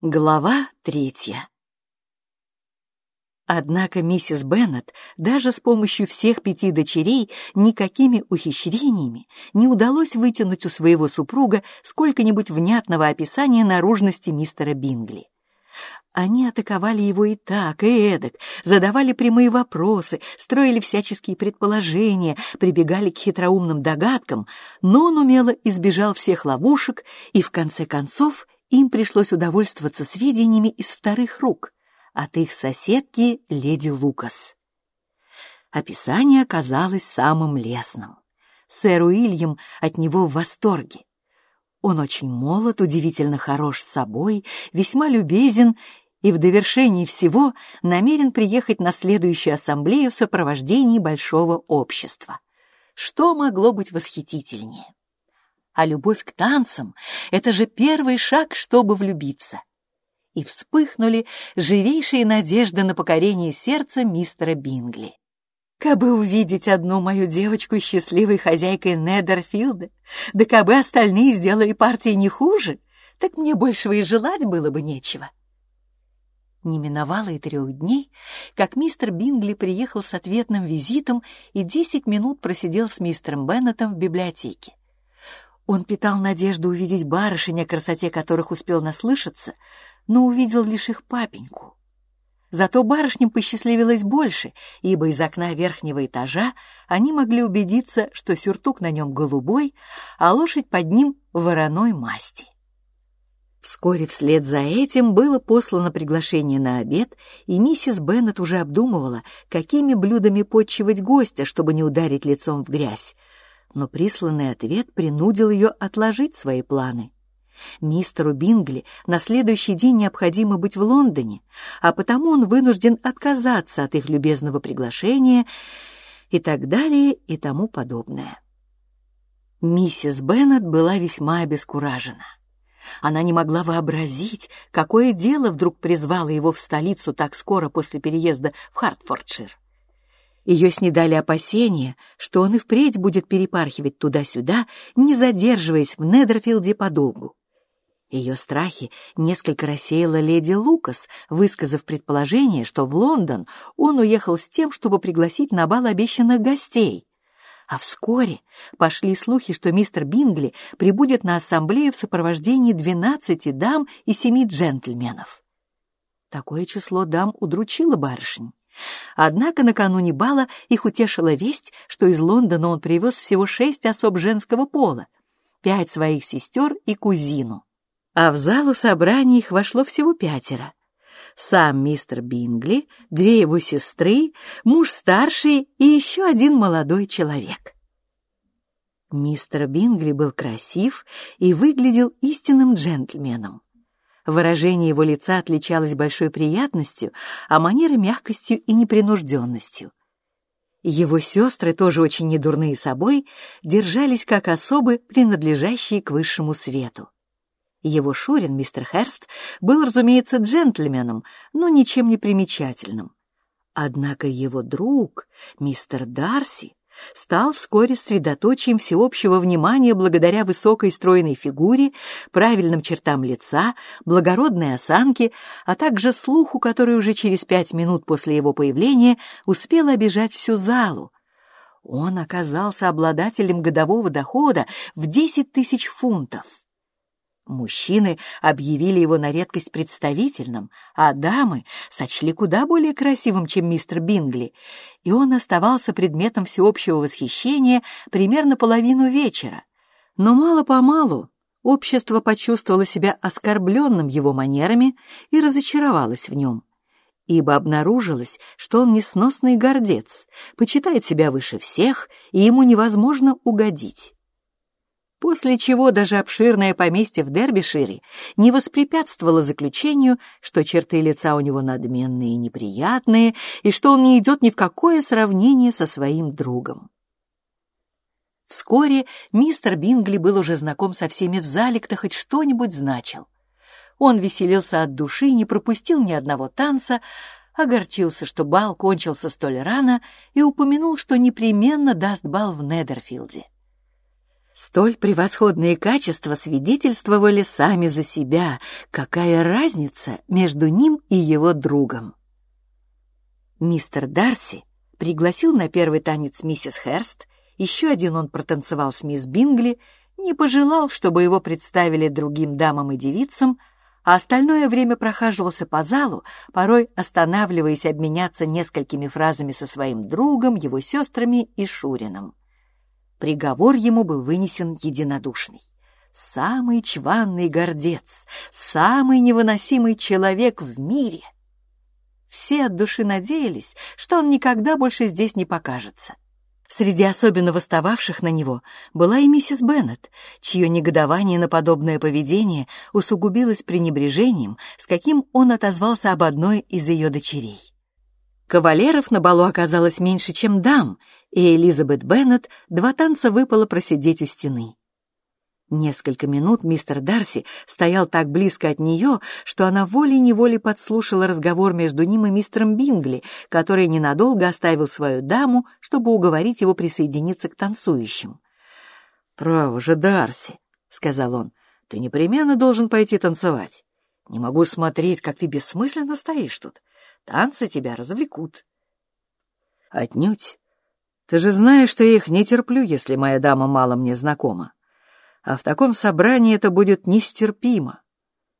Глава третья Однако миссис Беннет даже с помощью всех пяти дочерей никакими ухищрениями не удалось вытянуть у своего супруга сколько-нибудь внятного описания наружности мистера Бингли. Они атаковали его и так, и эдак, задавали прямые вопросы, строили всяческие предположения, прибегали к хитроумным догадкам, но он умело избежал всех ловушек и, в конце концов, им пришлось удовольствоваться сведениями из вторых рук от их соседки леди Лукас. Описание оказалось самым лестным. Сэр Уильям от него в восторге. Он очень молод, удивительно хорош с собой, весьма любезен и в довершении всего намерен приехать на следующую ассамблею в сопровождении большого общества. Что могло быть восхитительнее? А любовь к танцам — это же первый шаг, чтобы влюбиться. И вспыхнули живейшие надежды на покорение сердца мистера Бингли. Кабы увидеть одну мою девочку счастливой хозяйкой Недерфилда, да кабы остальные сделали партии не хуже, так мне большего и желать было бы нечего. Не миновало и трех дней, как мистер Бингли приехал с ответным визитом и десять минут просидел с мистером Беннетом в библиотеке. Он питал надежду увидеть барышень, о красоте которых успел наслышаться, но увидел лишь их папеньку. Зато барышням посчастливилось больше, ибо из окна верхнего этажа они могли убедиться, что сюртук на нем голубой, а лошадь под ним вороной масти. Вскоре вслед за этим было послано приглашение на обед, и миссис Беннет уже обдумывала, какими блюдами подчивать гостя, чтобы не ударить лицом в грязь но присланный ответ принудил ее отложить свои планы. Мистеру Бингли на следующий день необходимо быть в Лондоне, а потому он вынужден отказаться от их любезного приглашения и так далее и тому подобное. Миссис Беннет была весьма обескуражена. Она не могла вообразить, какое дело вдруг призвало его в столицу так скоро после переезда в Хартфордшир. Ее снедали опасения, что он и впредь будет перепархивать туда-сюда, не задерживаясь в Недерфилде подолгу. Ее страхи несколько рассеяла леди Лукас, высказав предположение, что в Лондон он уехал с тем, чтобы пригласить на бал обещанных гостей. А вскоре пошли слухи, что мистер Бингли прибудет на ассамблею в сопровождении двенадцати дам и семи джентльменов. Такое число дам удручило барышень. Однако накануне бала их утешила весть, что из Лондона он привез всего шесть особ женского пола, пять своих сестер и кузину. А в залу собраний их вошло всего пятеро. Сам мистер Бингли, две его сестры, муж старший и еще один молодой человек. Мистер Бингли был красив и выглядел истинным джентльменом. Выражение его лица отличалось большой приятностью, а манеры мягкостью и непринужденностью. Его сестры, тоже очень недурные собой, держались как особы, принадлежащие к высшему свету. Его Шурин, мистер Херст, был, разумеется, джентльменом, но ничем не примечательным. Однако его друг, мистер Дарси, стал вскоре средоточием всеобщего внимания благодаря высокой стройной фигуре, правильным чертам лица, благородной осанке, а также слуху, который уже через пять минут после его появления успел обижать всю залу. Он оказался обладателем годового дохода в десять тысяч фунтов. Мужчины объявили его на редкость представительным, а дамы сочли куда более красивым, чем мистер Бингли, и он оставался предметом всеобщего восхищения примерно половину вечера. Но мало-помалу общество почувствовало себя оскорбленным его манерами и разочаровалось в нем, ибо обнаружилось, что он несносный гордец, почитает себя выше всех, и ему невозможно угодить после чего даже обширное поместье в Дербишире не воспрепятствовало заключению, что черты лица у него надменные и неприятные, и что он не идет ни в какое сравнение со своим другом. Вскоре мистер Бингли был уже знаком со всеми в зале, кто хоть что-нибудь значил. Он веселился от души и не пропустил ни одного танца, огорчился, что бал кончился столь рано, и упомянул, что непременно даст бал в Недерфилде. Столь превосходные качества свидетельствовали сами за себя. Какая разница между ним и его другом? Мистер Дарси пригласил на первый танец миссис Херст, еще один он протанцевал с мисс Бингли, не пожелал, чтобы его представили другим дамам и девицам, а остальное время прохаживался по залу, порой останавливаясь обменяться несколькими фразами со своим другом, его сестрами и Шурином. Приговор ему был вынесен единодушный. Самый чванный гордец, самый невыносимый человек в мире. Все от души надеялись, что он никогда больше здесь не покажется. Среди особенно восстававших на него была и миссис Беннет, чье негодование на подобное поведение усугубилось пренебрежением, с каким он отозвался об одной из ее дочерей. Кавалеров на балу оказалось меньше, чем дам, и Элизабет Беннет два танца выпало просидеть у стены. Несколько минут мистер Дарси стоял так близко от нее, что она волей-неволей подслушала разговор между ним и мистером Бингли, который ненадолго оставил свою даму, чтобы уговорить его присоединиться к танцующим. «Право же, Дарси», — сказал он, — «ты непременно должен пойти танцевать. Не могу смотреть, как ты бессмысленно стоишь тут. Танцы тебя развлекут». «Отнюдь. Ты же знаешь, что я их не терплю, если моя дама мало мне знакома. А в таком собрании это будет нестерпимо.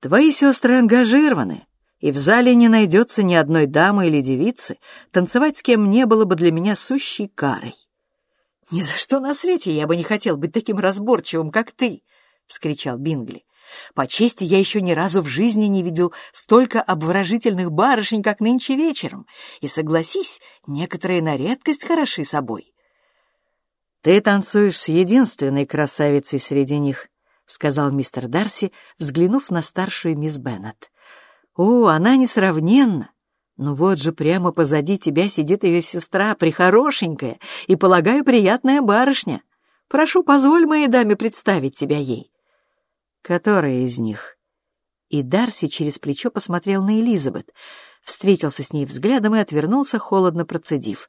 Твои сестры ангажированы, и в зале не найдется ни одной дамы или девицы, танцевать с кем не было бы для меня сущей карой. «Ни за что на свете я бы не хотел быть таким разборчивым, как ты!» — вскричал Бингли. По чести, я еще ни разу в жизни не видел столько обворожительных барышень, как нынче вечером. И согласись, некоторые на редкость хороши собой. «Ты танцуешь с единственной красавицей среди них», — сказал мистер Дарси, взглянув на старшую мисс Беннет. «О, она несравненна! Ну вот же прямо позади тебя сидит ее сестра, прихорошенькая и, полагаю, приятная барышня. Прошу, позволь моей даме представить тебя ей». «Которая из них?» И Дарси через плечо посмотрел на Элизабет, встретился с ней взглядом и отвернулся, холодно процедив.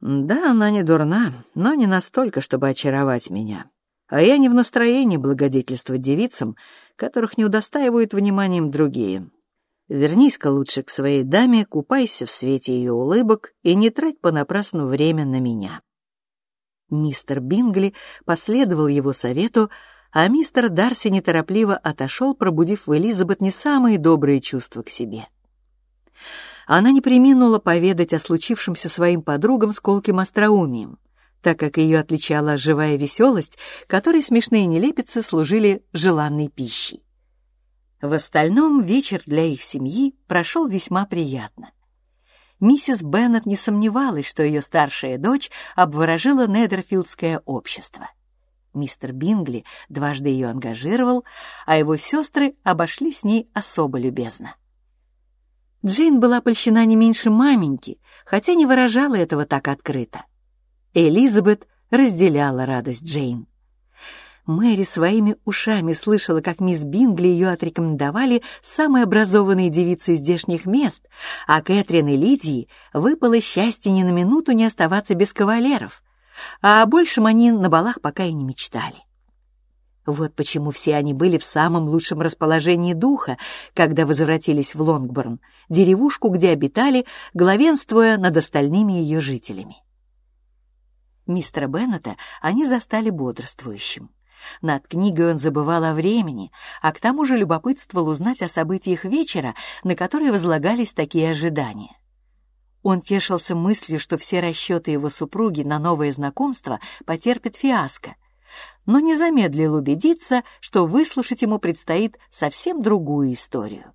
«Да, она не дурна, но не настолько, чтобы очаровать меня. А я не в настроении благодетельствовать девицам, которых не удостаивают вниманием другие. Вернись-ка лучше к своей даме, купайся в свете ее улыбок и не трать понапрасну время на меня». Мистер Бингли последовал его совету, а мистер Дарси неторопливо отошел, пробудив в Элизабет не самые добрые чувства к себе. Она не приминула поведать о случившемся своим подругам с колким остроумием, так как ее отличала живая веселость, которой смешные нелепицы служили желанной пищей. В остальном вечер для их семьи прошел весьма приятно. Миссис Беннет не сомневалась, что ее старшая дочь обворожила Недерфилдское общество — Мистер Бингли дважды ее ангажировал, а его сестры обошли с ней особо любезно. Джейн была польщена не меньше маменьки, хотя не выражала этого так открыто. Элизабет разделяла радость Джейн. Мэри своими ушами слышала, как мисс Бингли ее отрекомендовали самой образованной девицей здешних мест, а Кэтрин и Лидии выпало счастье ни на минуту не оставаться без кавалеров — а о большем они на балах пока и не мечтали. Вот почему все они были в самом лучшем расположении духа, когда возвратились в Лонгборн, деревушку, где обитали, главенствуя над остальными ее жителями. Мистера Беннета они застали бодрствующим. Над книгой он забывал о времени, а к тому же любопытствовал узнать о событиях вечера, на которые возлагались такие ожидания. Он тешился мыслью, что все расчеты его супруги на новое знакомство потерпят фиаско, но не замедлил убедиться, что выслушать ему предстоит совсем другую историю.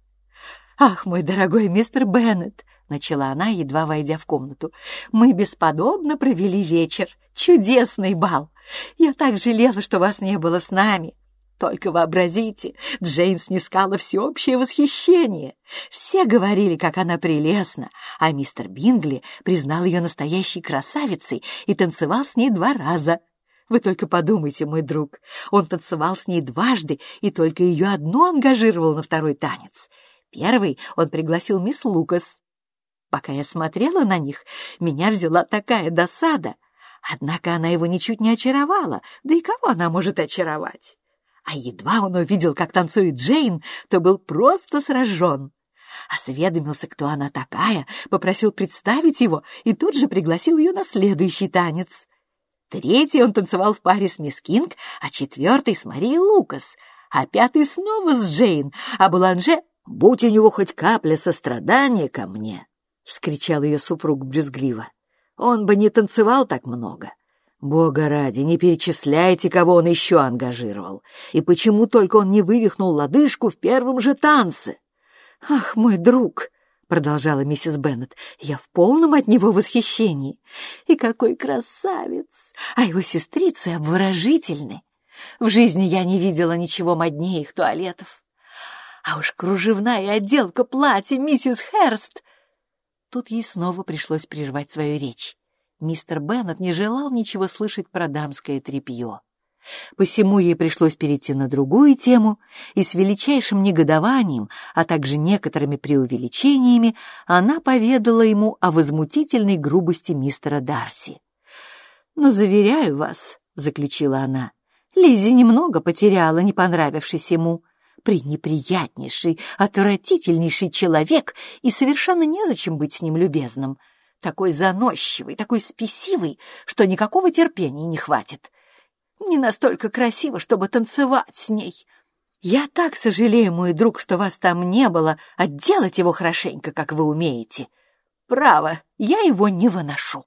«Ах, мой дорогой мистер Беннет!» — начала она, едва войдя в комнату. «Мы бесподобно провели вечер. Чудесный бал! Я так жалела, что вас не было с нами. Только вообразите, Джейн снискала всеобщее восхищение. Все говорили, как она прелестна, а мистер Бингли признал ее настоящей красавицей и танцевал с ней два раза. Вы только подумайте, мой друг, он танцевал с ней дважды и только ее одну ангажировал на второй танец. Первый он пригласил мисс Лукас. Пока я смотрела на них, меня взяла такая досада — Однако она его ничуть не очаровала, да и кого она может очаровать? А едва он увидел, как танцует Джейн, то был просто сражен. Осведомился, кто она такая, попросил представить его и тут же пригласил ее на следующий танец. Третий он танцевал в паре с мисс Кинг, а четвертый с Марией Лукас, а пятый снова с Джейн, а Буланже «Будь у него хоть капля сострадания ко мне!» — вскричал ее супруг брюзгливо. «Он бы не танцевал так много. Бога ради, не перечисляйте, кого он еще ангажировал. И почему только он не вывихнул лодыжку в первом же танце?» «Ах, мой друг!» — продолжала миссис Беннет. «Я в полном от него восхищении. И какой красавец! А его сестрицы обворожительны. В жизни я не видела ничего моднее их туалетов. А уж кружевная отделка платья миссис Херст!» Тут ей снова пришлось прервать свою речь. Мистер Беннет не желал ничего слышать про дамское тряпье. Посему ей пришлось перейти на другую тему, и с величайшим негодованием, а также некоторыми преувеличениями, она поведала ему о возмутительной грубости мистера Дарси. «Но заверяю вас», — заключила она, — Лиззи немного потеряла, не понравившись ему пренеприятнейший, отвратительнейший человек, и совершенно незачем быть с ним любезным. Такой заносчивый, такой спесивый, что никакого терпения не хватит. Не настолько красиво, чтобы танцевать с ней. Я так сожалею, мой друг, что вас там не было, отделать его хорошенько, как вы умеете. Право, я его не выношу.